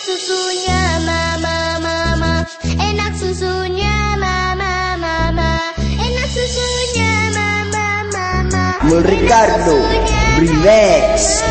susunya mama mama enak susunya mama mama enak susunya mama mama Mul Ricardo Brinex